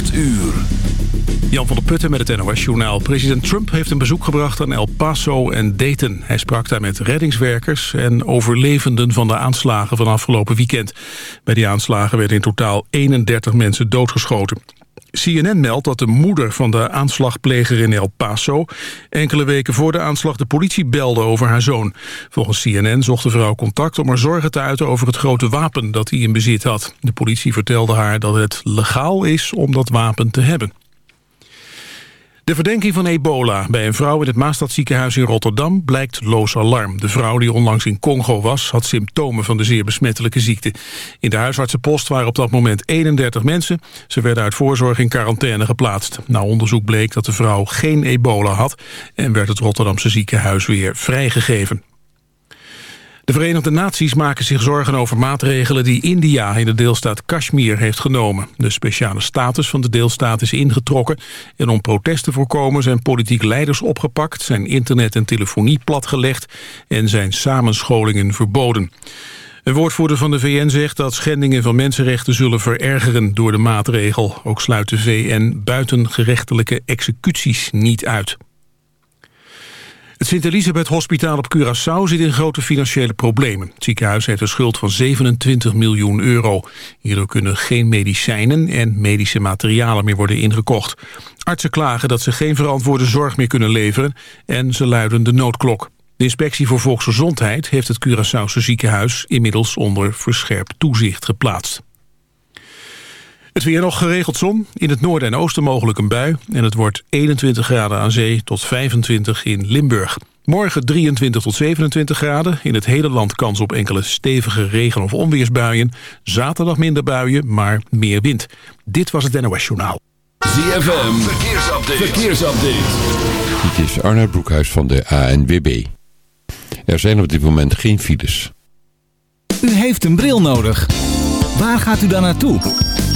8 uur. Jan van der Putten met het NOS-journaal. President Trump heeft een bezoek gebracht aan El Paso en Dayton. Hij sprak daar met reddingswerkers en overlevenden van de aanslagen van afgelopen weekend. Bij die aanslagen werden in totaal 31 mensen doodgeschoten. CNN meldt dat de moeder van de aanslagpleger in El Paso... enkele weken voor de aanslag de politie belde over haar zoon. Volgens CNN zocht de vrouw contact om haar zorgen te uiten... over het grote wapen dat hij in bezit had. De politie vertelde haar dat het legaal is om dat wapen te hebben. De verdenking van ebola bij een vrouw in het Maastadziekenhuis in Rotterdam blijkt loos alarm. De vrouw die onlangs in Congo was, had symptomen van de zeer besmettelijke ziekte. In de huisartsenpost waren op dat moment 31 mensen. Ze werden uit voorzorg in quarantaine geplaatst. Na onderzoek bleek dat de vrouw geen ebola had en werd het Rotterdamse ziekenhuis weer vrijgegeven. De Verenigde Naties maken zich zorgen over maatregelen die India in de deelstaat Kashmir heeft genomen. De speciale status van de deelstaat is ingetrokken en om protest te voorkomen zijn politiek leiders opgepakt, zijn internet en telefonie platgelegd en zijn samenscholingen verboden. Een woordvoerder van de VN zegt dat schendingen van mensenrechten zullen verergeren door de maatregel. Ook sluit de VN buitengerechtelijke executies niet uit. Het Sint-Elisabeth Hospitaal op Curaçao zit in grote financiële problemen. Het ziekenhuis heeft een schuld van 27 miljoen euro. Hierdoor kunnen geen medicijnen en medische materialen meer worden ingekocht. Artsen klagen dat ze geen verantwoorde zorg meer kunnen leveren en ze luiden de noodklok. De inspectie voor volksgezondheid heeft het Curaçaose ziekenhuis inmiddels onder verscherpt toezicht geplaatst. Het weer nog geregeld zon. In het noorden en oosten mogelijk een bui. En het wordt 21 graden aan zee tot 25 in Limburg. Morgen 23 tot 27 graden. In het hele land kans op enkele stevige regen- of onweersbuien. Zaterdag minder buien, maar meer wind. Dit was het NOS Journaal. ZFM, verkeersupdate. verkeersupdate. Dit is Arnold Broekhuis van de ANWB. Er zijn op dit moment geen files. U heeft een bril nodig. Waar gaat u dan naartoe?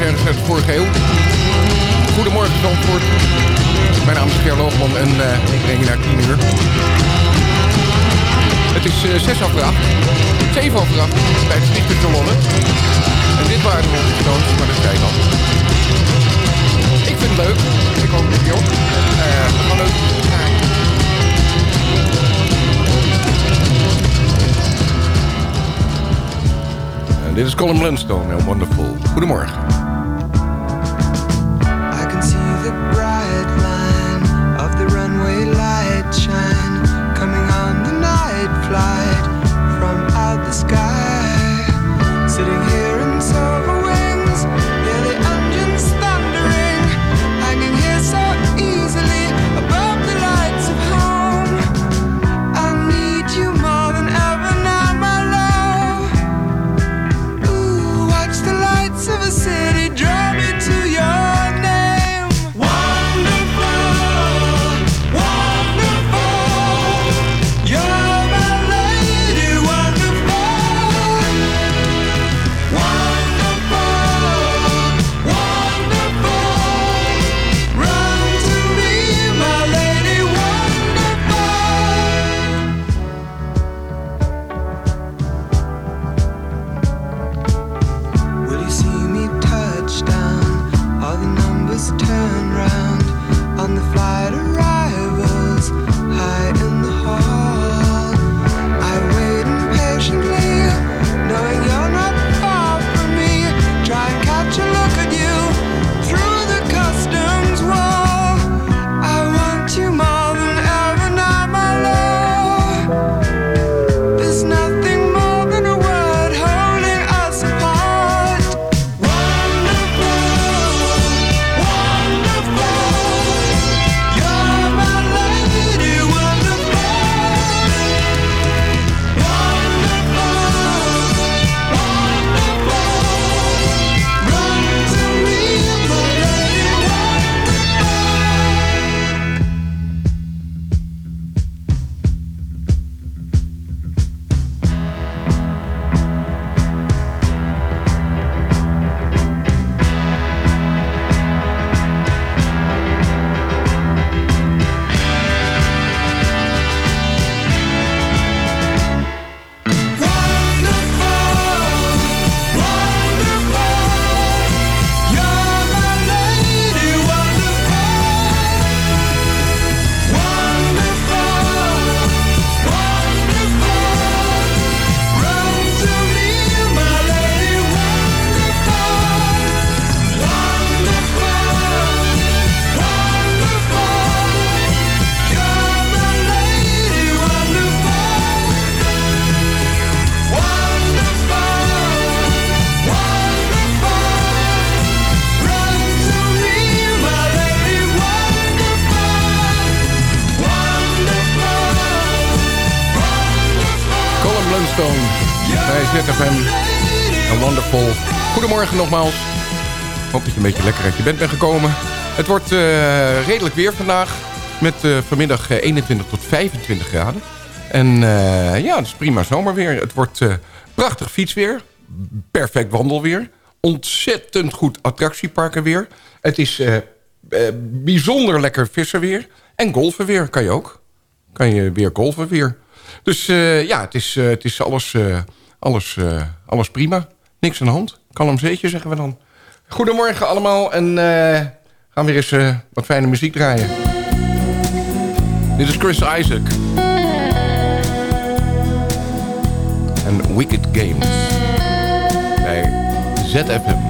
ergens uit vorige eeuw. Goedemorgen, Zandvoort. Mijn naam is Ger Loogman en uh, ik breng je naar 10 uur. Het is eh, 6 over 8, 7 over 8 bij de Sneakersalonne. En dit waren de Rolling maar dat zei ik al. Ik vind het leuk, ik hoop het op. ook. Eh, we gaan Dit is Colin Blundstone en Wonderful. Goedemorgen. Of the runway, light Shine coming on the night flight from out the sky. Nogmaals. Hoop dat je een beetje lekker uit je bent gekomen. Het wordt eh, redelijk weer vandaag. Met uh, vanmiddag 21 tot 25 graden. En ja, het is prima zomerweer. Het wordt prachtig fietsweer. Perfect wandelweer. Ontzettend goed attractieparkenweer. Het is bijzonder lekker vissenweer. En golvenweer kan je ook. Kan je weer golven weer. Dus ja, het is, het is alles, alles, alles prima. Niks aan de hand. Kalm zeetje zeggen we dan. Goedemorgen allemaal en uh, gaan weer eens uh, wat fijne muziek draaien. Dit is Chris Isaac. En Wicked Games. Bij ZFM.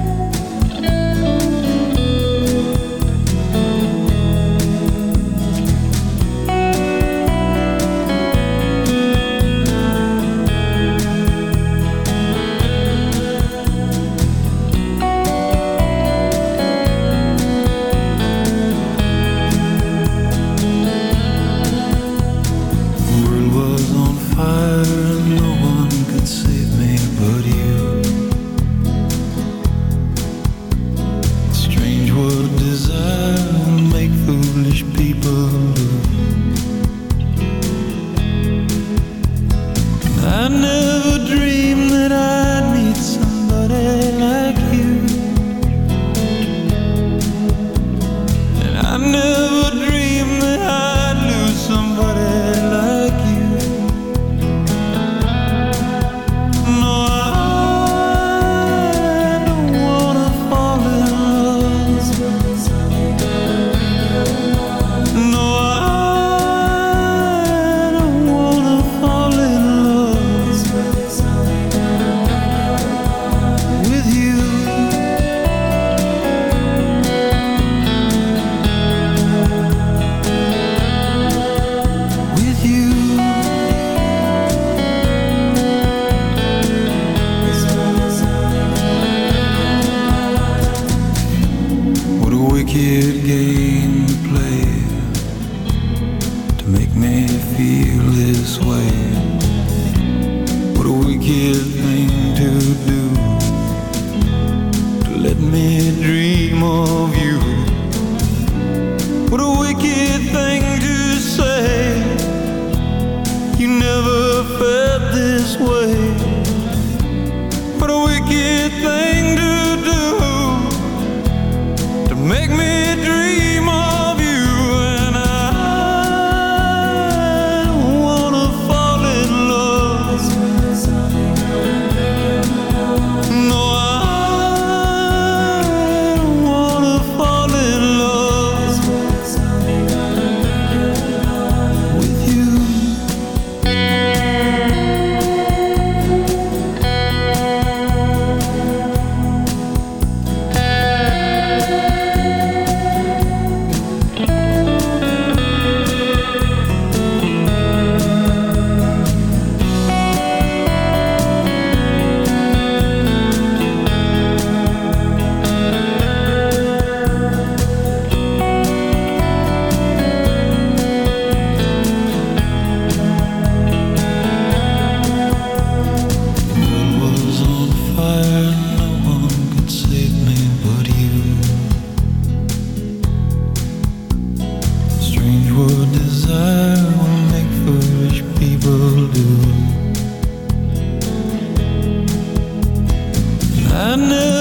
I knew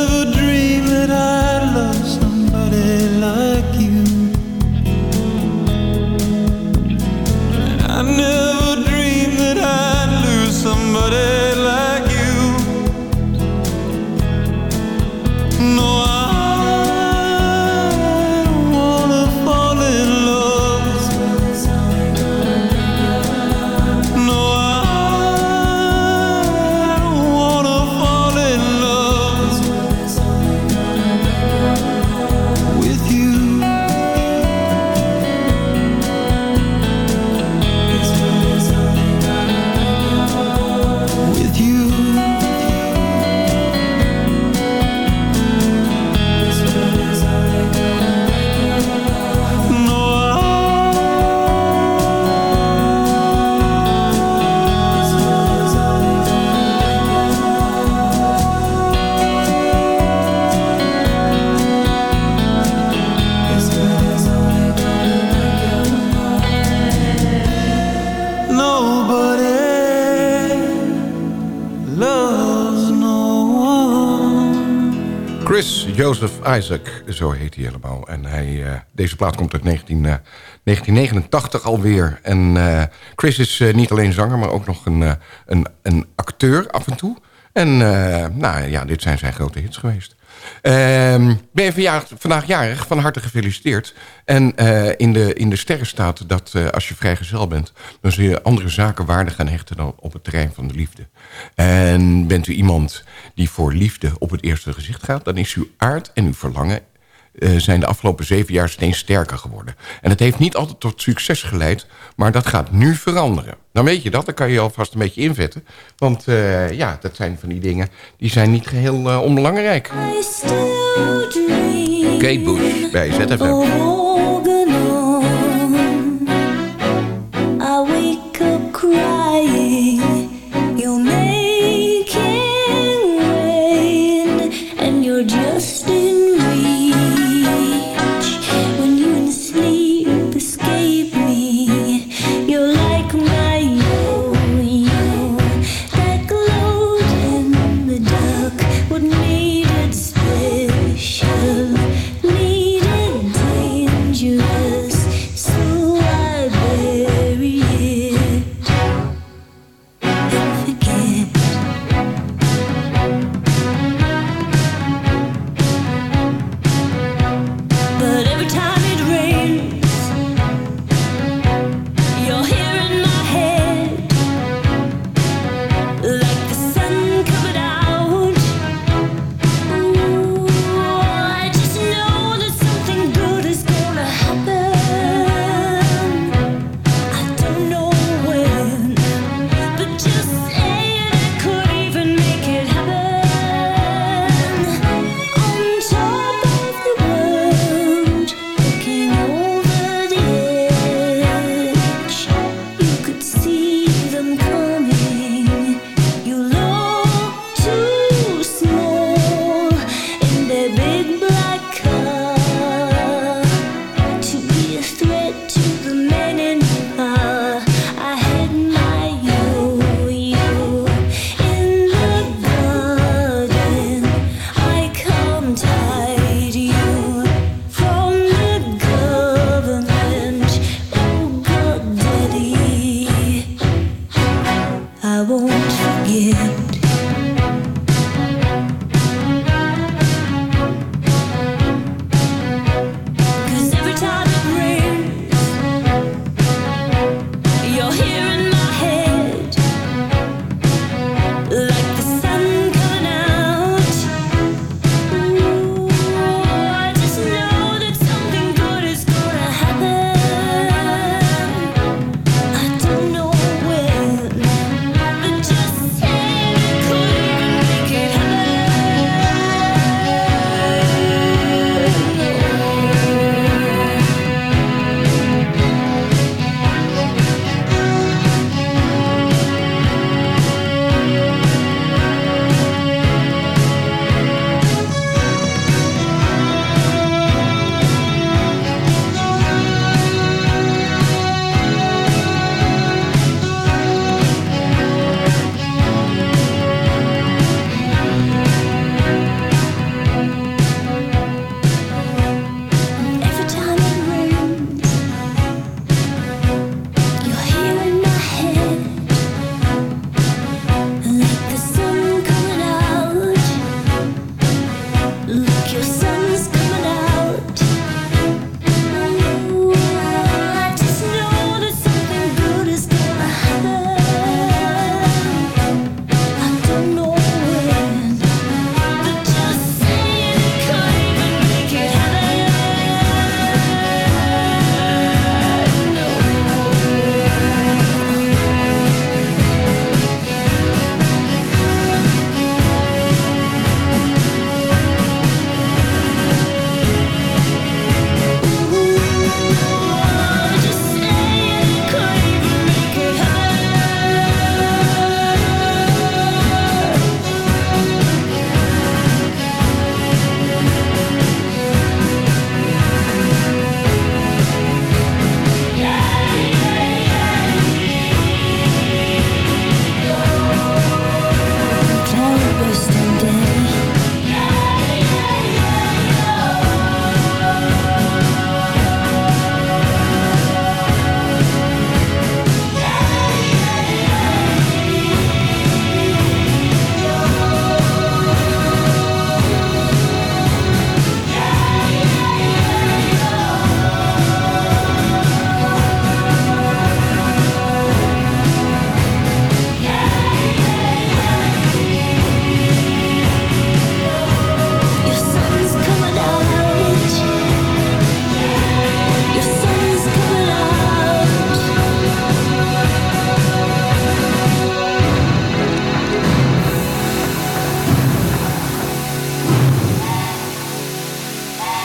Isaac, zo heet hij helemaal. En hij, eh, deze plaat komt uit 19, eh, 1989 alweer. En eh, Chris is eh, niet alleen zanger, maar ook nog een, eh, een, een acteur af en toe. En eh, nou ja, dit zijn zijn grote hits geweest. Ehm, ben je vandaag jarig, van harte gefeliciteerd. En eh, in, de, in de sterren staat dat eh, als je vrijgezel bent... dan zul je andere zaken waarde gaan hechten dan op het terrein van de liefde. En bent u iemand die voor liefde op het eerste gezicht gaat... dan is uw aard en uw verlangen eh, zijn de afgelopen zeven jaar steeds sterker geworden. En het heeft niet altijd tot succes geleid, maar dat gaat nu veranderen. Dan weet je dat, dan kan je alvast een beetje invetten. Want eh, ja, dat zijn van die dingen, die zijn niet geheel eh, onbelangrijk. Kate Bush bij ZFM.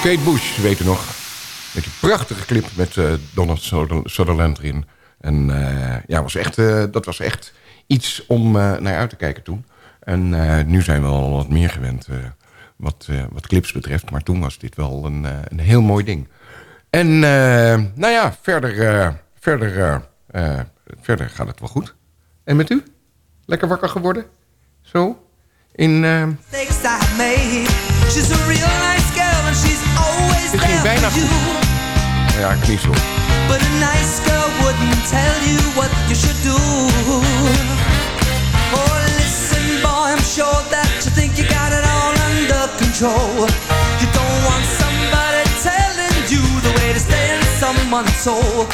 Kate Bush, weet u nog. Met die prachtige clip met eh, Donald Suther- Sutherland erin. En eh, ja, was echt, eh, dat was echt iets om naar uit te kijken toen. En nu zijn we al wat meer gewend wat, wat clips betreft. Maar toen was dit wel een, een heel mooi ding. En nou ja, verder, verder, verder gaat het wel goed. En met u? Lekker wakker geworden? Zo? In... ging bijna nou ja. But a nice girl wouldn't tell you what you should do. Oh, listen, boy, I'm sure that you think you got it all under control. You don't want somebody telling you the way to stay in someone's soul.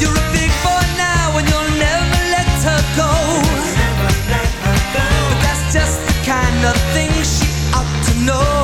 You're a big boy now and you'll never let her go. But that's just the kind of thing she ought to know.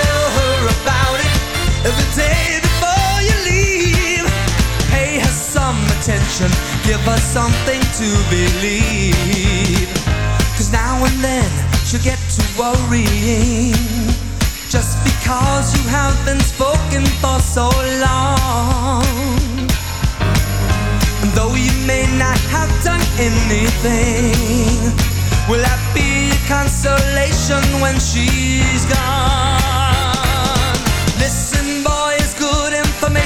every day before you leave. Pay her some attention, give her something to believe. Cause now and then she'll get to worrying. Just because you have been spoken for so long. And though you may not have done anything, will that be consolation when she's gone?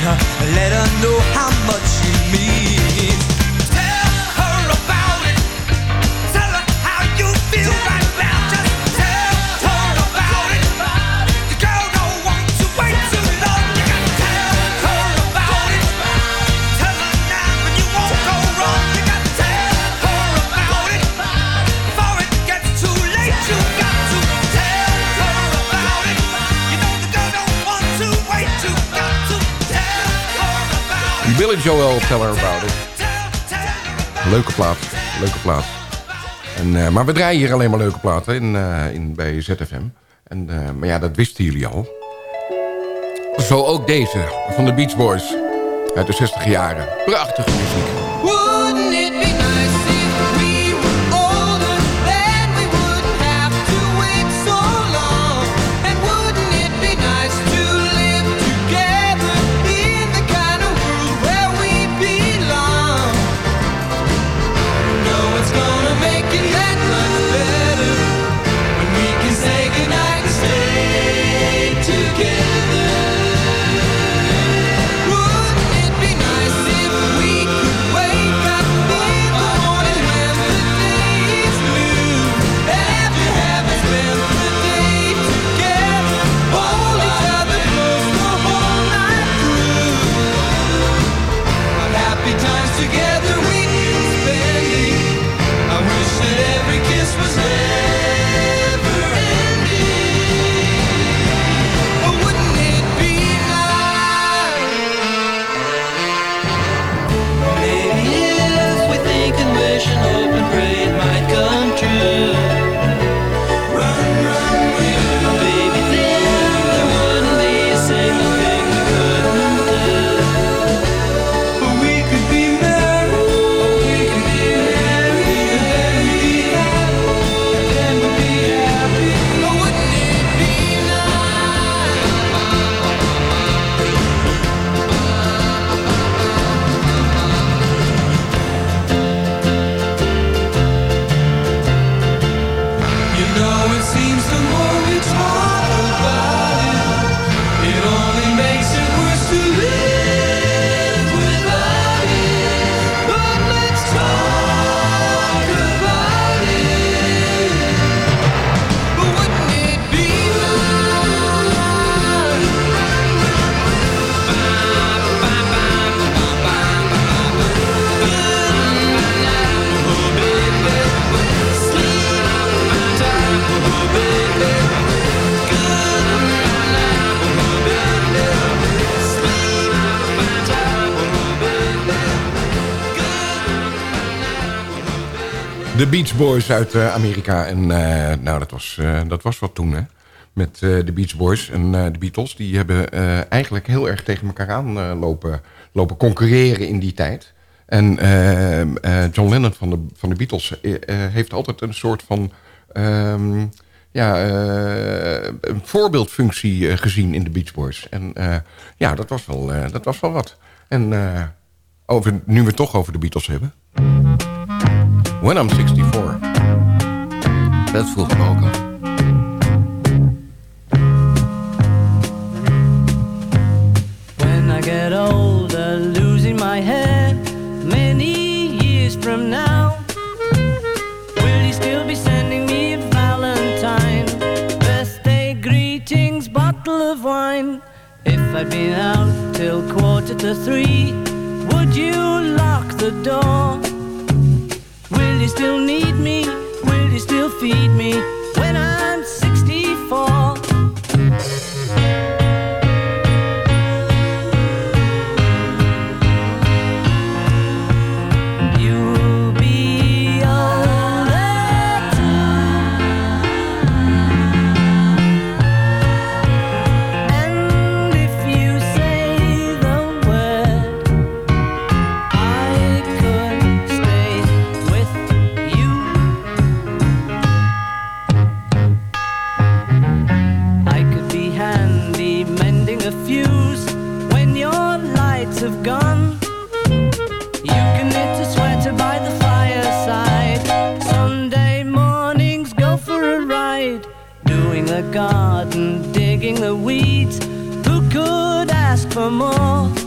Her. Let her know how much Joel, Tell Her About It. Leuke plaat, leuke plaat. En, eh, maar we draaien hier alleen maar leuke platen in, eh, in, bij ZFM. En, eh, maar ja, dat wisten jullie al. Zo ook deze, van de Beach Boys. Uit de 60 jaren. Prachtige muziek. De Beach Boys uit eh, Amerika. En eh, nou, dat was, eh, dat was wat toen, hè. Met de Beach Boys en de Beatles. Die hebben eigenlijk heel erg tegen elkaar aan lopen, lopen concurreren in die tijd. En John Lennon van de, van de Beatles heeft altijd een soort van... ehm, ja, een voorbeeldfunctie gezien in de Beach Boys. En ja, dat was wel, dat was wel wat. En over, nu we het toch over de Beatles hebben... When I'm 64. Dat vroeg me ook al. When I get older, losing my head many years from now, will you still be sending me a Valentine? Birthday greetings, bottle of wine. If I'd been out till quarter to three, would you lock the door? Will you still need me? Will you still feed me when I'm 64? For more?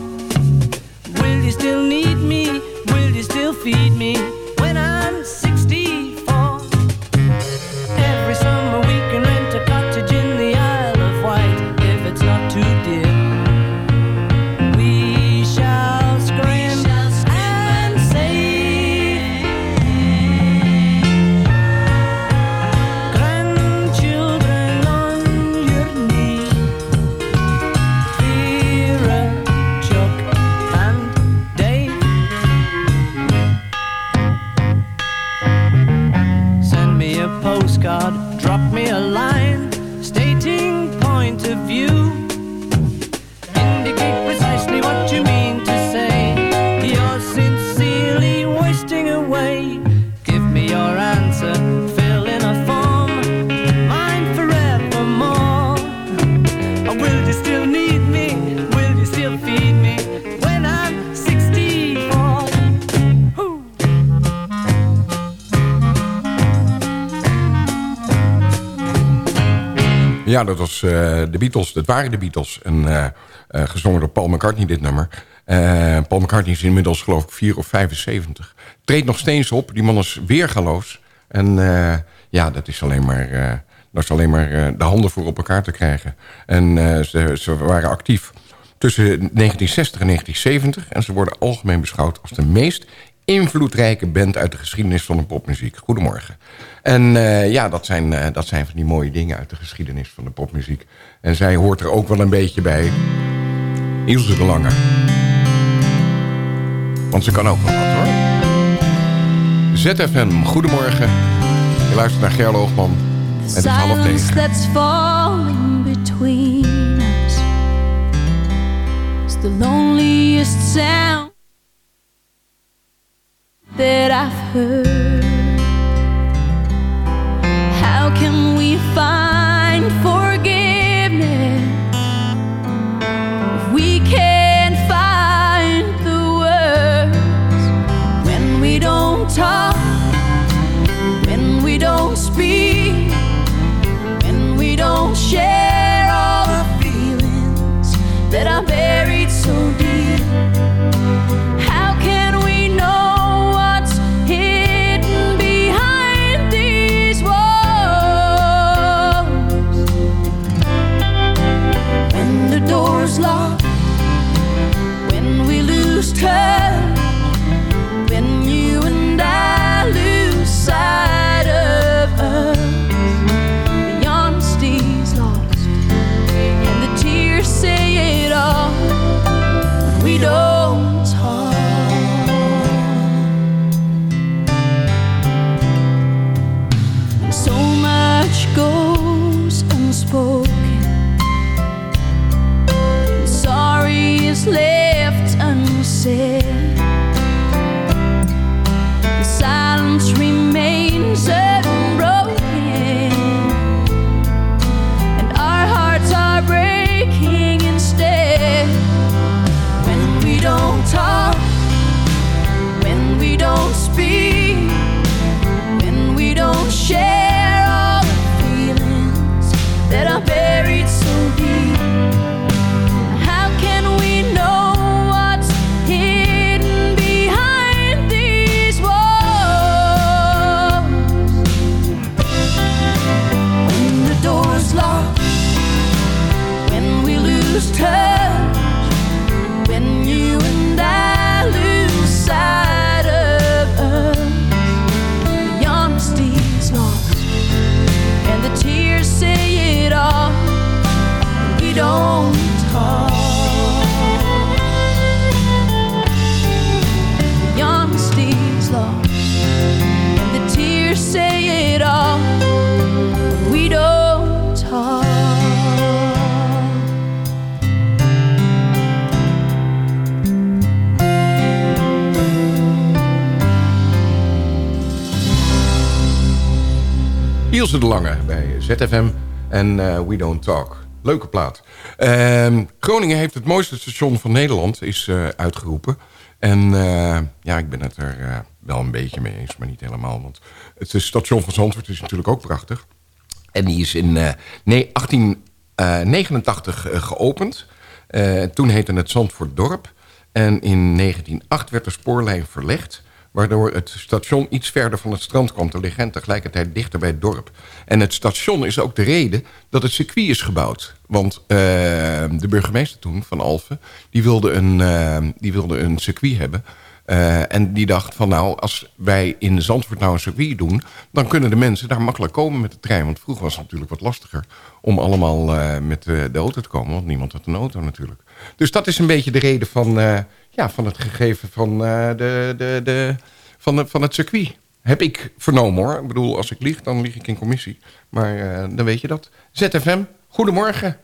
Ja, dat was eh, de Beatles. Dat waren de Beatles. En eh, eh, gezongen door Paul McCartney, dit nummer. Paul McCartney is inmiddels geloof ik 4 of 75. Treedt nog steeds op. Die man is weergaloos. En ja, dat is alleen maar, dat is alleen maar de handen voor op elkaar te krijgen. En ze, ze waren actief tussen 1960 en 1970. En ze worden algemeen beschouwd als de meest invloedrijke band uit de geschiedenis van de popmuziek. Goedemorgen. En eh, ja, dat zijn, eh, dat zijn van die mooie dingen uit de geschiedenis van de popmuziek. En zij hoort er ook wel een beetje bij. Ilse de Lange. Want ze kan ook wel wat hoor. ZFM, goedemorgen. Je luistert naar Gerlo Hoogman. Het is half negen. that's falling between us is the loneliest sound that I've heard. How can we find forgiveness curse. De Lange bij ZFM en eh, We Don't Talk. Leuke plaat. Ehm, Groningen heeft het mooiste station van Nederland, is eh, uitgeroepen. En eh, ja, ik ben het er wel een beetje mee eens, maar niet helemaal. Want het station van Zandvoort is natuurlijk ook prachtig. En die is in nee, 1889 eh, geopend. Toen heette het Zandvoort Dorp. En in 1908 werd de spoorlijn verlegd waardoor het station iets verder van het strand kwam te liggen... en tegelijkertijd dichter bij het dorp. En het station is ook de reden dat het circuit is gebouwd. Want eh, de burgemeester toen, van Alphen, die wilde een, eh, die wilde een circuit hebben... Eh, en die dacht van nou, als wij in Zandvoort nou een circuit doen... dan kunnen de mensen daar makkelijk komen met de trein. Want vroeger was het natuurlijk wat lastiger om allemaal met de, auto te komen. Want niemand had een auto natuurlijk. Dus dat is een beetje de reden van, ja, van het gegeven van, eh, de, de, de, van, de, van het circuit. Heb ik vernomen hoor. Ik bedoel, als ik lieg, dan lieg ik in commissie. Maar eh, dan weet je dat. ZFM, goedemorgen.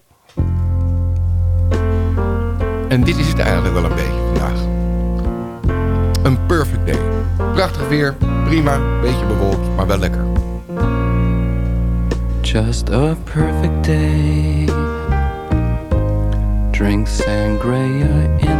En dit is het eigenlijk wel een beetje vandaag. Een perfect day. Prachtig weer, prima, beetje bewolkt, maar wel lekker. Just a perfect day. Drink sangria in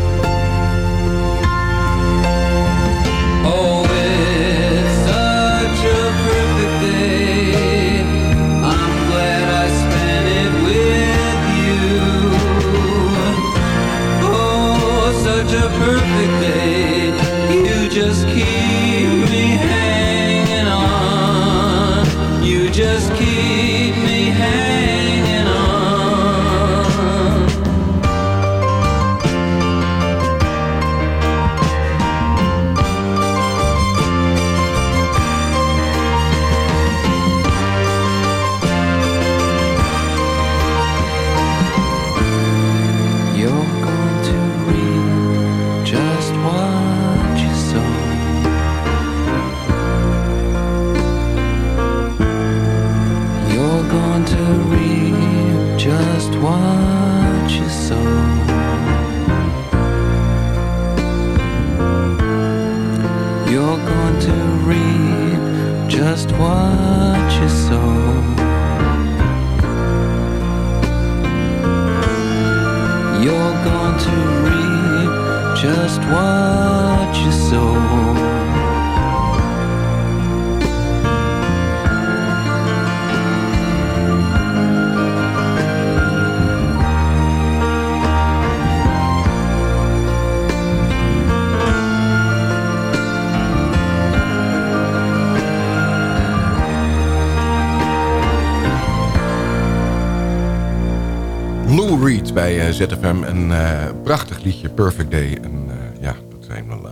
Bij eh, ZFM. Een eh, prachtig liedje, Perfect Day. En eh, ja, dat zijn wel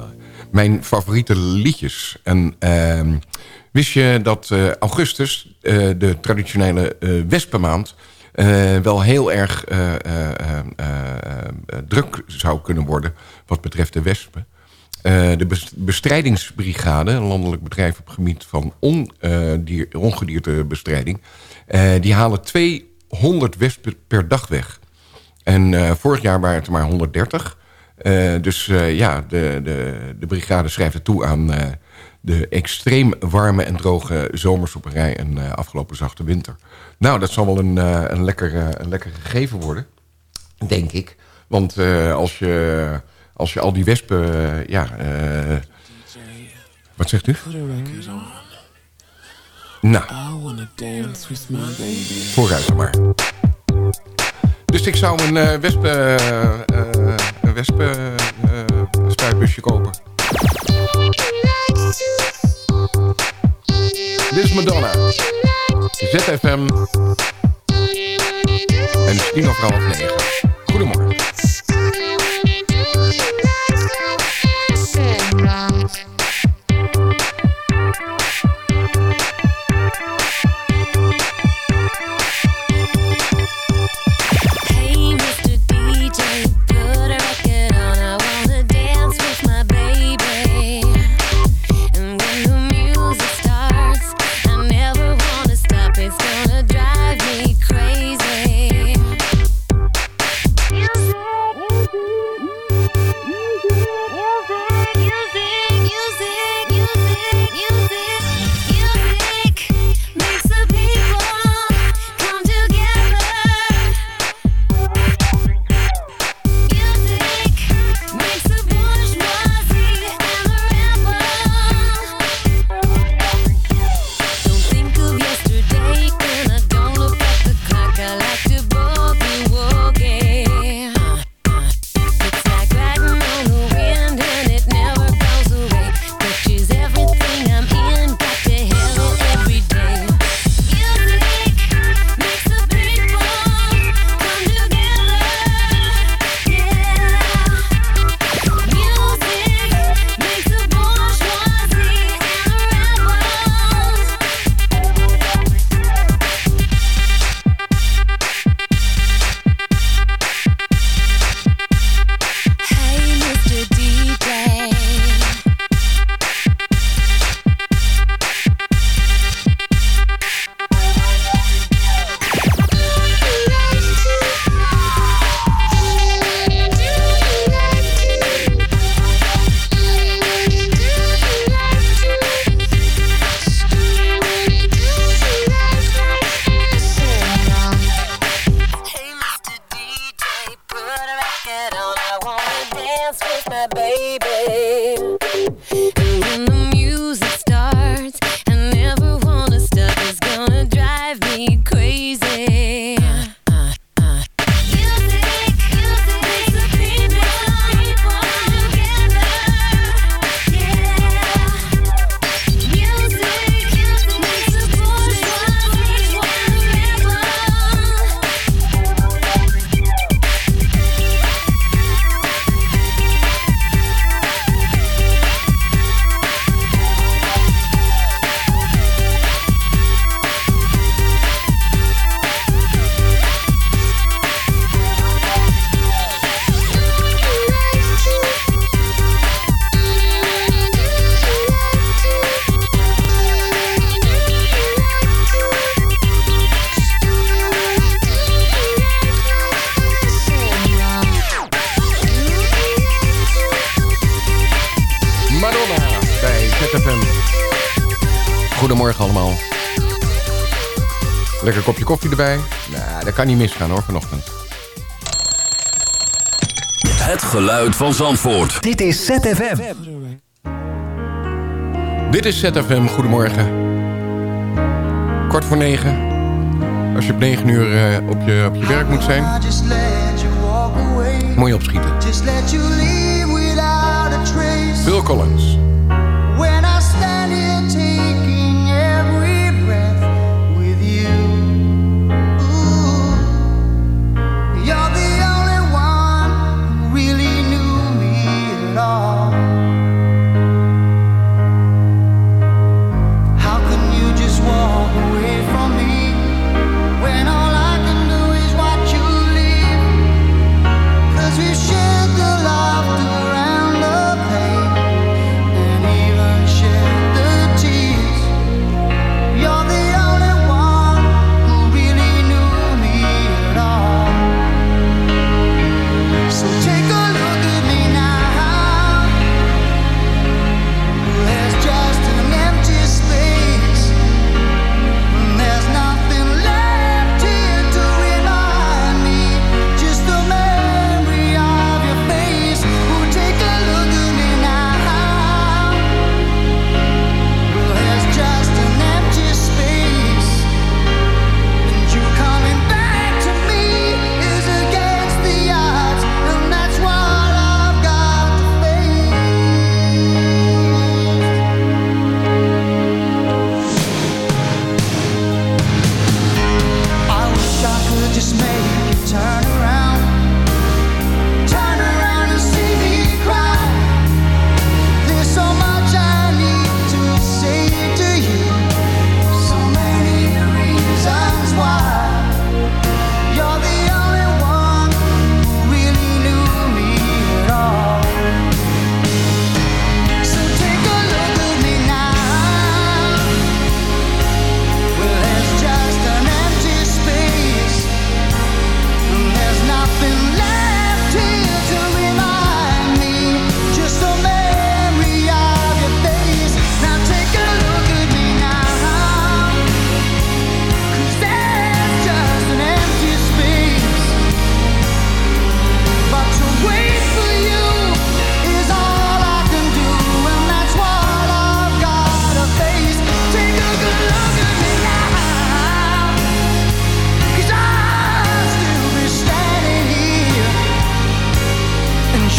mijn favoriete liedjes. En ehm, wist je dat augustus, de traditionele wespenmaand... wel heel erg druk zou kunnen worden wat betreft de wespen. De bes- bestrijdingsbrigade, een landelijk bedrijf op het gebied van on, dier, ongediertebestrijding... die halen 200 wespen per dag weg. En eh, vorig jaar waren het er maar 130. Eh, dus eh, ja, de, de, de brigade schrijft het toe aan de extreem warme en droge zomersoeperij en afgelopen zachte winter. Nou, dat zal wel een, een, lekker, een lekker gegeven worden, denk ik. Want als, je, als je al die wespen, ja... wat zegt u? Nou, vooruit maar. Dus ik zou een eh wespen, eh, eh, een wespen eh, spuitbusje kopen. Dit is Madonna. ZFM. En tien over half negen. Goedemorgen. Niet misgaan hoor, vanochtend. Het geluid van Zandvoort. Dit is ZFM. Dit is ZFM, goedemorgen. Kwart voor negen. Als je op negen uur eh, op, je, op je werk moet zijn. Mooi opschieten. Phil Collins.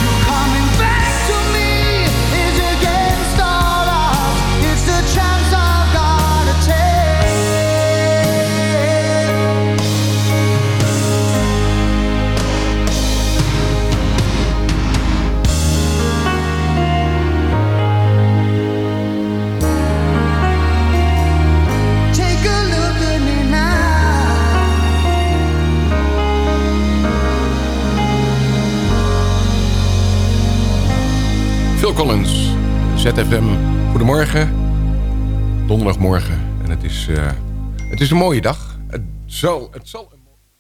You coming Collins, ZFM. Goedemorgen. Donderdagmorgen. En het is, eh, het is een mooie dag. Het zal, het, zal,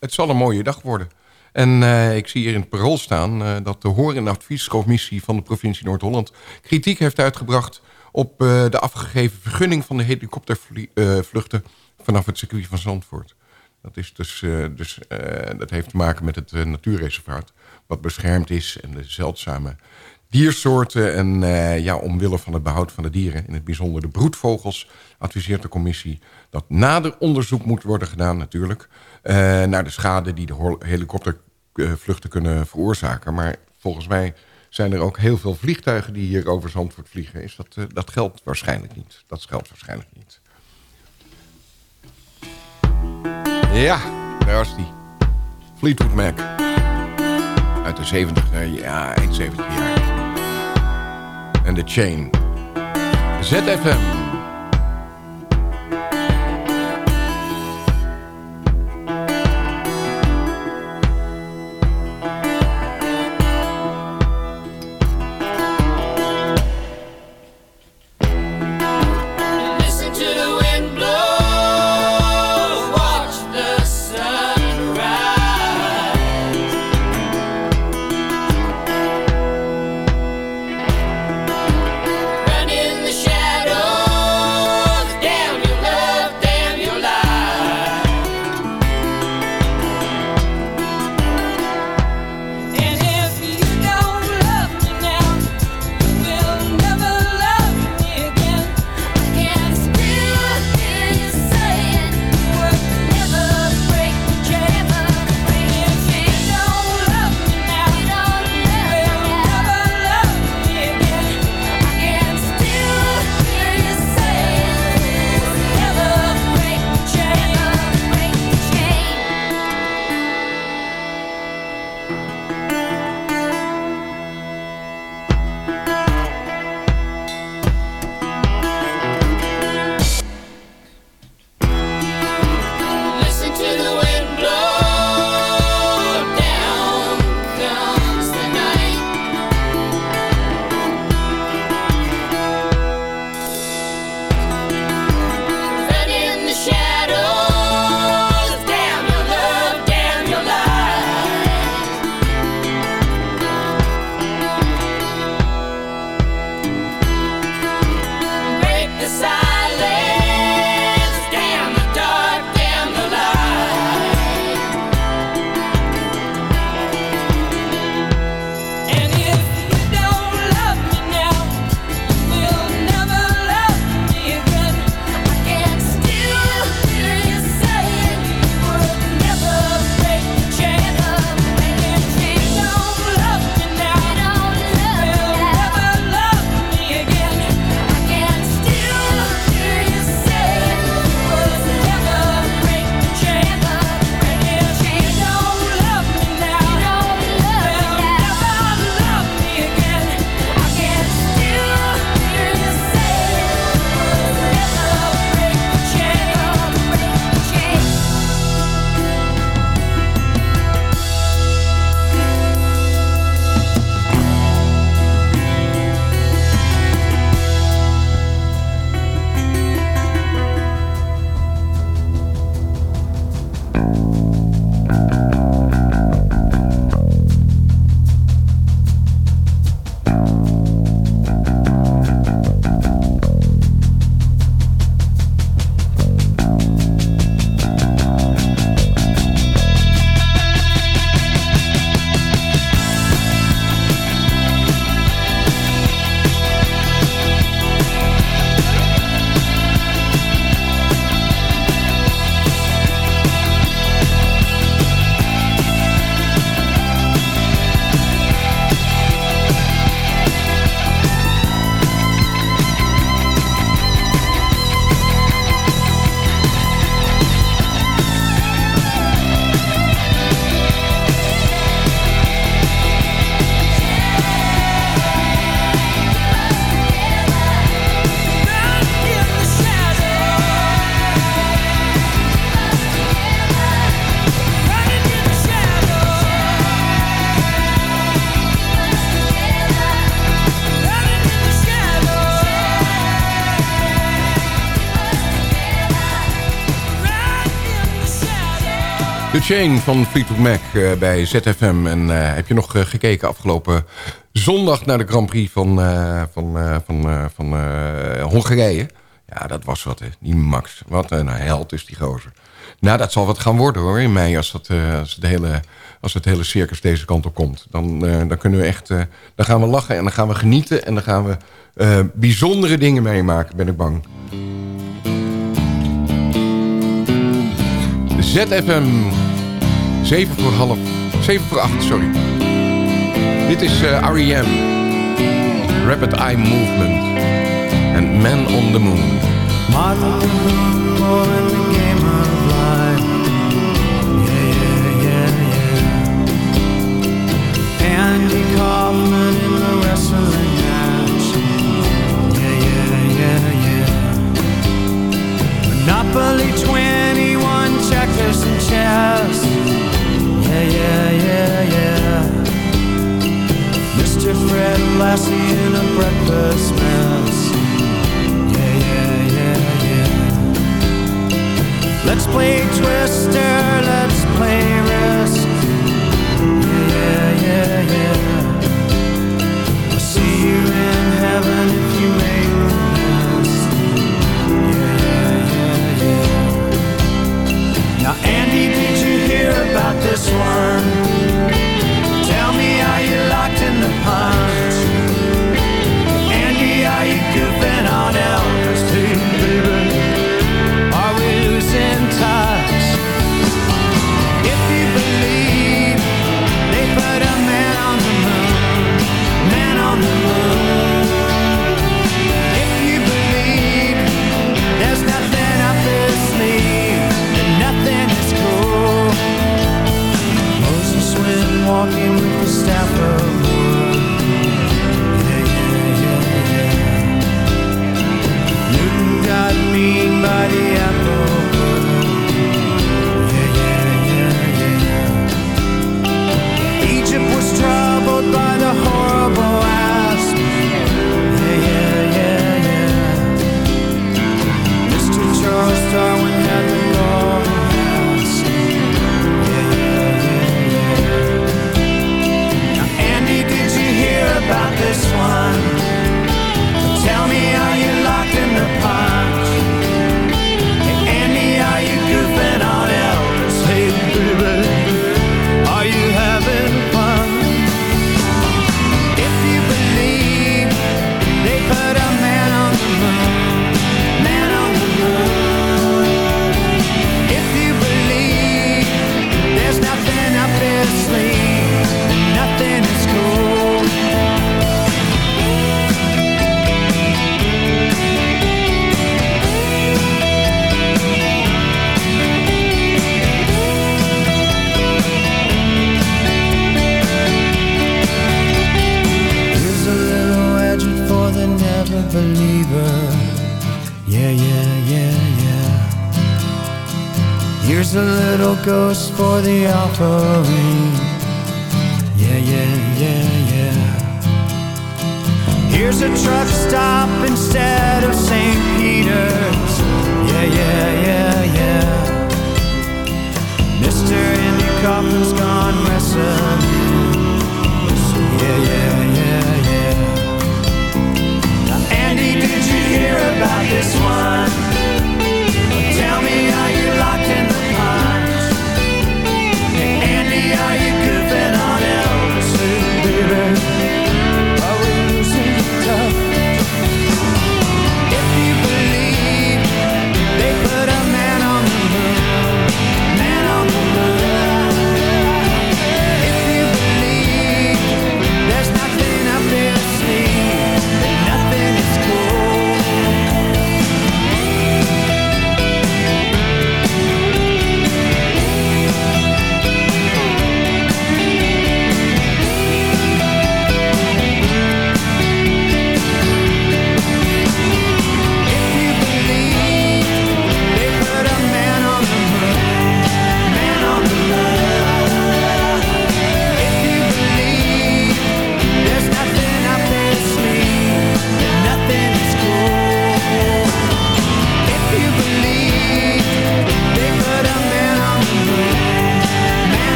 het zal een mooie dag worden. En eh, ik zie hier in het parool staan eh, dat de en Adviescommissie van de provincie Noord-Holland kritiek heeft uitgebracht op de afgegeven vergunning van de helikoptervluchten vanaf het circuit van Zandvoort. Dat, is dus, dus, dat heeft te maken met het natuurreservaat, wat beschermd is en de zeldzame diersoorten. En eh, ja, omwille van het behoud van de dieren, in het bijzonder de broedvogels, adviseert de commissie dat nader onderzoek moet worden gedaan natuurlijk, eh, naar de schade die de helikoptervluchten kunnen veroorzaken. Maar volgens mij zijn er ook heel veel vliegtuigen die hier over Zandvoort vliegen. Is dat, eh, dat geldt waarschijnlijk niet. Dat geldt waarschijnlijk niet. Ja, daar was die. Fleetwood Mac. Uit de 70, eh, ja, eind 70 jaar. En The Chain. ZFM. The Chain van Fleetwood Mac eh, bij ZFM. En eh, heb je nog eh, gekeken afgelopen zondag naar de Grand Prix van, van, van, van Hongarije? Ja, dat was wat, hè. Die Max. Wat een held is die gozer. Nou, dat zal wat gaan worden, hoor, in mei. Als, dat, als, het, hele, als het hele circus deze kant op komt. Dan, dan kunnen we echt... dan gaan we lachen en dan gaan we genieten. En dan gaan we bijzondere dingen meemaken, ben ik bang. ZFM 7 voor half 7 voor 8, sorry. Dit is eh, R.E.M. Rapid Eye Movement en Man on the Moon. Moon boy in the game of life. Yeah, yeah, yeah, yeah. Andy Kaufman in the wrestling match. Yeah, yeah, yeah, yeah. Monopoly 21 chess. Yeah, yeah, yeah, yeah. Mr. Fred Lassie in a breakfast mess. Yeah, yeah, yeah, yeah. Let's play Twister, let's play Risk. Yeah, yeah, yeah. This one?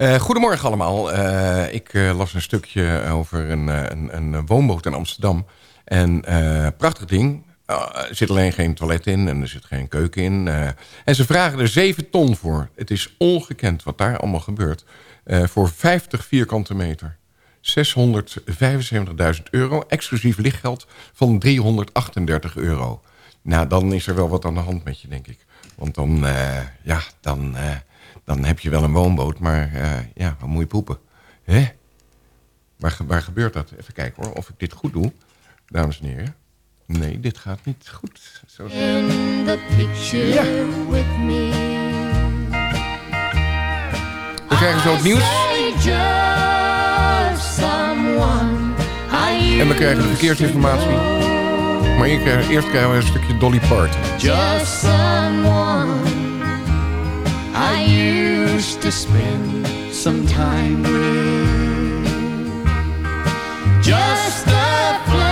Eh, goedemorgen allemaal. Eh, ik eh, las een stukje over een, een, een woonboot in Amsterdam. En prachtig ding. Er zit alleen geen toilet in en er zit geen keuken in. en ze vragen er 7 ton voor. Het is ongekend wat daar allemaal gebeurt. Voor 50 vierkante meter. 675.000 euro, exclusief lichtgeld van 338 euro. Nou, dan is er wel wat aan de hand met je, denk ik. Want dan, ja, dan, dan heb je wel een woonboot, maar eh, ja, wat moet je poepen? Hè? Waar, waar gebeurt dat? Even kijken hoor, of ik dit goed doe, dames en heren. Nee, dit gaat niet goed. Zo In the picture with me. We krijgen zo het nieuws. En we krijgen de verkeersinformatie. Maar eerst krijgen we een stukje Dolly Parton. Just someone I used to spend some time with. Just a flame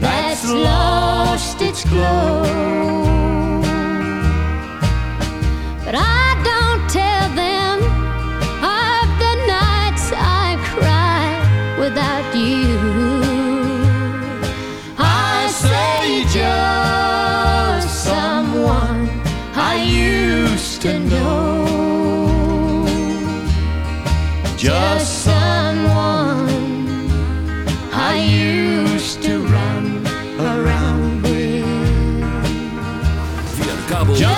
that's lost its glow.